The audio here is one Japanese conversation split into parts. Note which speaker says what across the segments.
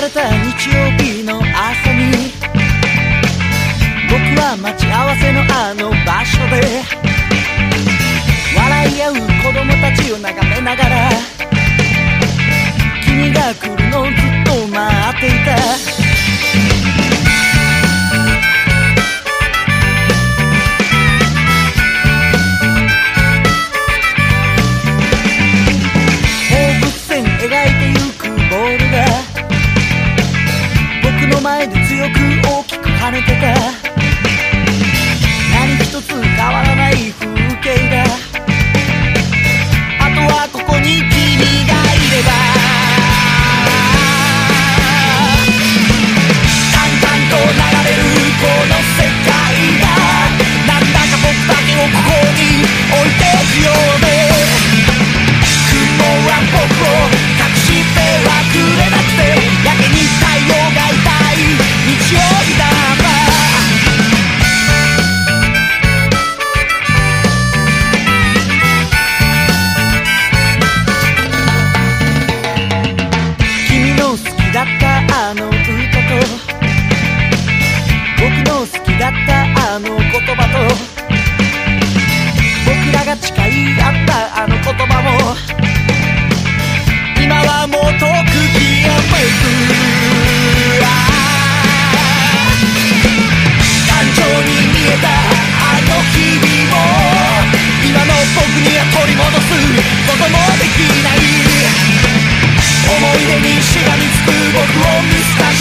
Speaker 1: れた日曜日の朝に僕は待ち合わせのあの場所で笑い合う子供たちを眺め You.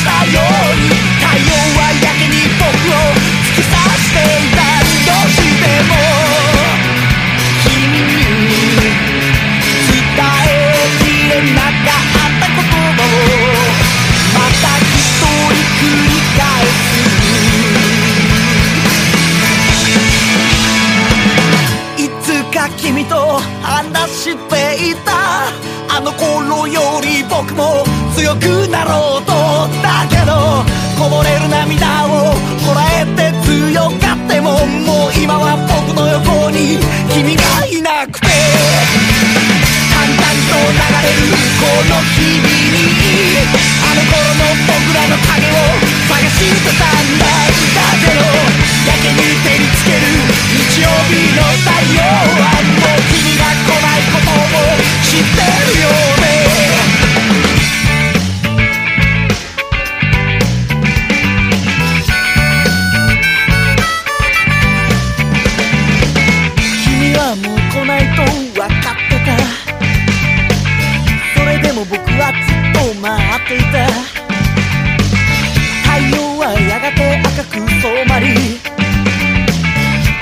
Speaker 1: したように太陽はやけに僕を突き刺していたどうしても君に伝えきれなかった言葉をまた一人繰り返すいつか君と話していたあの頃より僕も強くなろうとだけどこぼれる涙をこらえて強がってももう今は僕の横に君がいなくて。淡々と流れるこの君に分かってた。それでも僕はずっと待っていた。太陽はやがて赤く染まり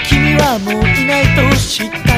Speaker 1: 君はもういないと知った